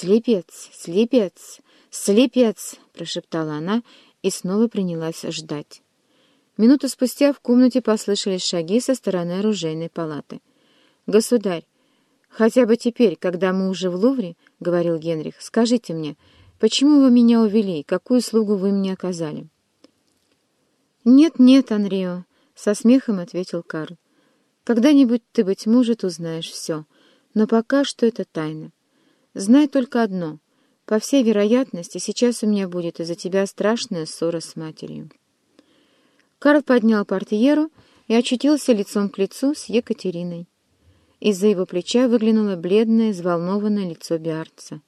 «Слепец! Слепец! Слепец!» — прошептала она и снова принялась ждать. Минуту спустя в комнате послышались шаги со стороны оружейной палаты. «Государь, хотя бы теперь, когда мы уже в Лувре, — говорил Генрих, — скажите мне, почему вы меня увели, какую услугу вы мне оказали?» «Нет-нет, Анрио», — со смехом ответил Карл. «Когда-нибудь ты, быть может, узнаешь все, но пока что это тайна. Знай только одно. По всей вероятности, сейчас у меня будет из-за тебя страшная ссора с матерью». Карл поднял портьеру и очутился лицом к лицу с Екатериной. Из-за его плеча выглянуло бледное, взволнованное лицо Биарца.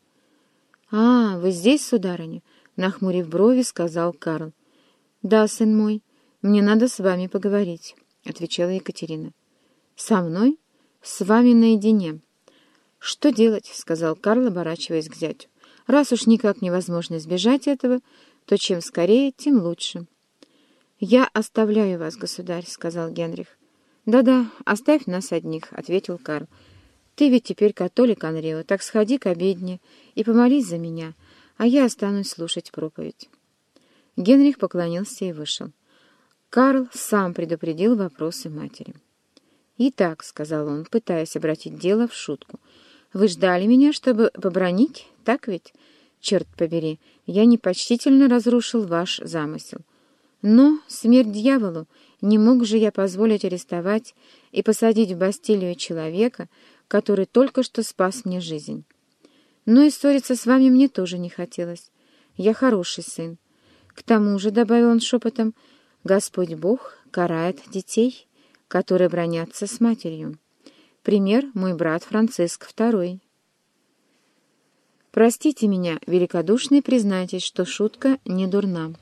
«А, вы здесь, сударыня?» — нахмурив брови, сказал Карл. «Да, сын мой, мне надо с вами поговорить», — отвечала Екатерина. «Со мной? С вами наедине». «Что делать?» — сказал Карл, оборачиваясь к зятю. «Раз уж никак невозможно избежать этого, то чем скорее, тем лучше». «Я оставляю вас, государь», — сказал Генрих. «Да-да, оставь нас одних», — ответил Карл. «Ты ведь теперь католик, Анрио, так сходи к обедне и помолись за меня, а я останусь слушать проповедь». Генрих поклонился и вышел. Карл сам предупредил вопросы матери. «Итак», — сказал он, пытаясь обратить дело в шутку, — «вы ждали меня, чтобы побронить, так ведь? Черт побери, я непочтительно разрушил ваш замысел. Но, смерть дьяволу, не мог же я позволить арестовать и посадить в Бастилию человека, который только что спас мне жизнь. Но и ссориться с вами мне тоже не хотелось. Я хороший сын. К тому же, — добавил он шепотом, — Господь Бог карает детей, которые бронятся с матерью. Пример — мой брат Франциск II. Простите меня, великодушно, и признайтесь, что шутка не дурна.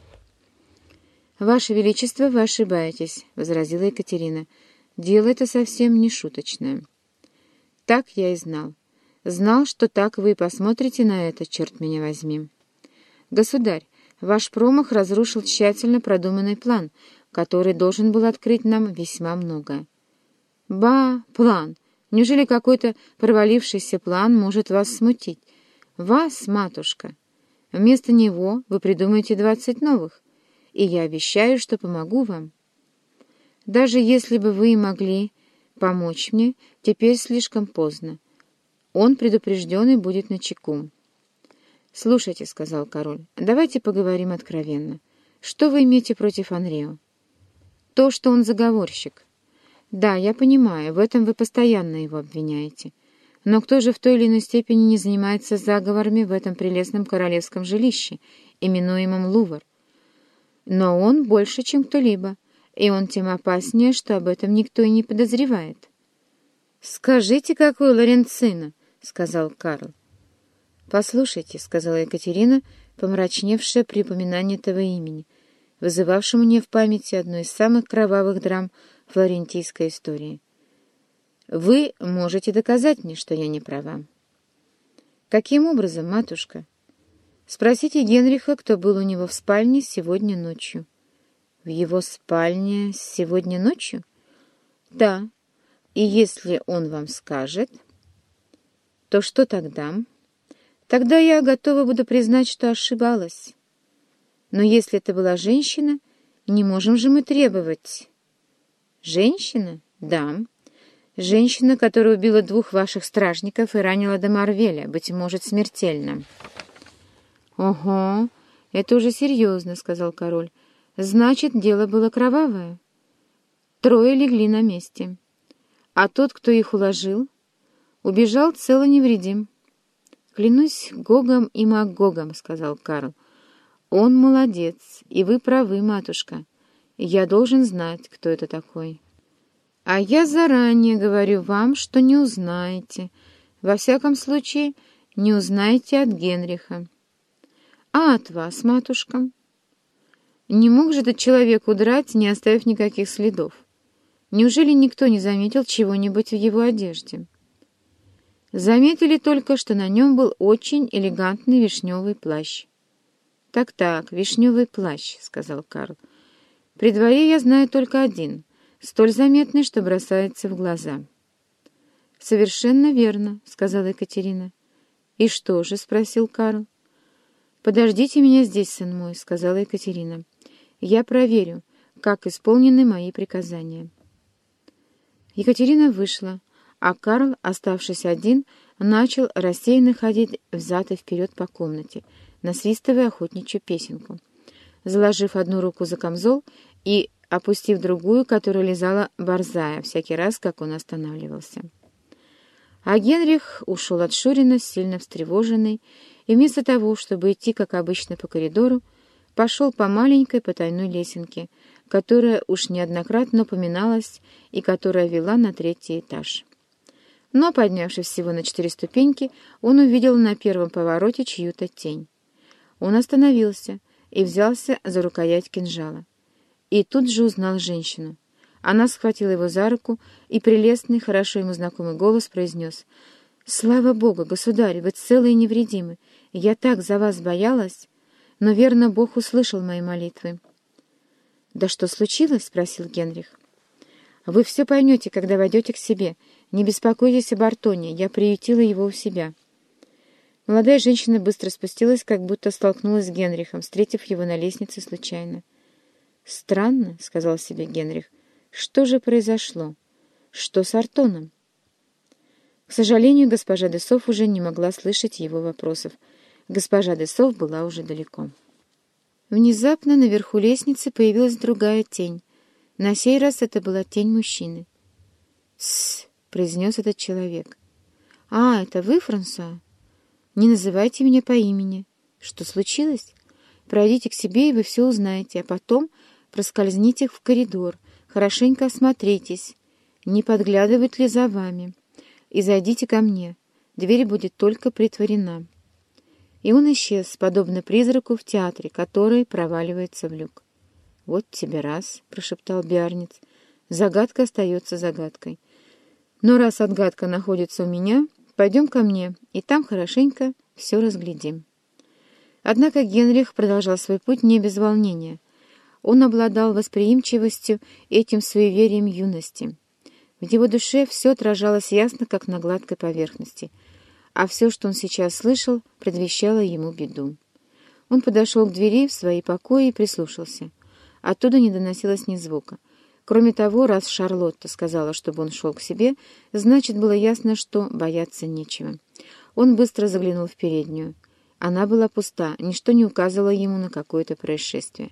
«Ваше Величество, вы ошибаетесь», — возразила Екатерина. «Дело это совсем не шуточное». «Так я и знал. Знал, что так вы посмотрите на это, черт меня возьми». «Государь, ваш промах разрушил тщательно продуманный план, который должен был открыть нам весьма многое». «Ба, план! Неужели какой-то провалившийся план может вас смутить? Вас, матушка! Вместо него вы придумаете двадцать новых» и я обещаю, что помогу вам. Даже если бы вы могли помочь мне, теперь слишком поздно. Он предупрежденный будет на чеку. «Слушайте», — сказал король, — «давайте поговорим откровенно. Что вы имеете против Анрио?» «То, что он заговорщик». «Да, я понимаю, в этом вы постоянно его обвиняете. Но кто же в той или иной степени не занимается заговорами в этом прелестном королевском жилище, именуемом Лувр? Но он больше, чем кто-либо, и он тем опаснее, что об этом никто и не подозревает. «Скажите, какой Лоренцина?» — сказал Карл. «Послушайте», — сказала Екатерина, помрачневшая при упоминании этого имени, вызывавшему мне в памяти одну из самых кровавых драм флорентийской истории. «Вы можете доказать мне, что я не права». «Каким образом, матушка?» Спросите Генриха, кто был у него в спальне сегодня ночью. В его спальне сегодня ночью? Да. И если он вам скажет, то что тогда? Тогда я готова буду признать, что ошибалась. Но если это была женщина, не можем же мы требовать. Женщина? Да. Женщина, которая убила двух ваших стражников и ранила до Марвеля, быть может, смертельно. «Ого, это уже серьезно», — сказал король. «Значит, дело было кровавое». Трое легли на месте. А тот, кто их уложил, убежал цело невредим. «Клянусь Гогом и Магогом», — сказал Карл. «Он молодец, и вы правы, матушка. Я должен знать, кто это такой». «А я заранее говорю вам, что не узнаете. Во всяком случае, не узнаете от Генриха». А от вас, матушка? Не мог же этот человек удрать, не оставив никаких следов? Неужели никто не заметил чего-нибудь в его одежде? Заметили только, что на нем был очень элегантный вишневый плащ. «Так-так, вишневый плащ», — сказал Карл. «При дворе я знаю только один, столь заметный, что бросается в глаза». «Совершенно верно», — сказала Екатерина. «И что же?» — спросил Карл. «Подождите меня здесь, сын мой», — сказала Екатерина. «Я проверю, как исполнены мои приказания». Екатерина вышла, а Карл, оставшись один, начал рассеянно ходить взад и вперед по комнате, насвистывая охотничью песенку. Заложив одну руку за камзол и опустив другую, которая лизала борзая, всякий раз, как он останавливался. А Генрих ушел от Шурина, сильно встревоженный, и вместо того, чтобы идти, как обычно, по коридору, пошел по маленькой потайной лесенке, которая уж неоднократно упоминалась и которая вела на третий этаж. Но, поднявшись всего на четыре ступеньки, он увидел на первом повороте чью-то тень. Он остановился и взялся за рукоять кинжала. И тут же узнал женщину. Она схватила его за руку, и прелестный, хорошо ему знакомый голос произнес «Слава Богу, государь, вы целы и невредимы. Я так за вас боялась, но, верно, Бог услышал мои молитвы». «Да что случилось?» — спросил Генрих. «Вы все поймете, когда войдете к себе. Не беспокойтесь об Артоне, я приютила его у себя». Молодая женщина быстро спустилась, как будто столкнулась с Генрихом, встретив его на лестнице случайно. «Странно», — сказал себе Генрих, — «что же произошло? Что с Артоном?» К сожалению, госпожа Десов уже не могла слышать его вопросов. Госпожа Десов была уже далеко. Внезапно наверху лестницы появилась другая тень. На сей раз это была тень мужчины. «Тссс», — произнес этот человек. «А, это вы, Франсуа? Не называйте меня по имени. Что случилось? Пройдите к себе, и вы все узнаете, а потом проскользните в коридор, хорошенько осмотритесь, не подглядывают ли за вами, и зайдите ко мне. Дверь будет только притворена». И он исчез, подобно призраку в театре, который проваливается в люк. «Вот тебе раз», — прошептал Биарниц. «Загадка остается загадкой. Но раз отгадка находится у меня, пойдем ко мне, и там хорошенько все разглядим». Однако Генрих продолжал свой путь не без волнения — он обладал восприимчивостью этим суеверием юности. В его душе все отражалось ясно, как на гладкой поверхности, а все, что он сейчас слышал, предвещало ему беду. Он подошел к двери в свои покои и прислушался. Оттуда не доносилось ни звука. Кроме того, раз Шарлотта сказала, чтобы он шел к себе, значит, было ясно, что бояться нечего. Он быстро заглянул в переднюю. Она была пуста, ничто не указывало ему на какое-то происшествие.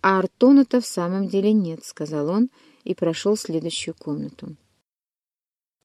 «А Артона-то в самом деле нет», — сказал он и прошел следующую комнату.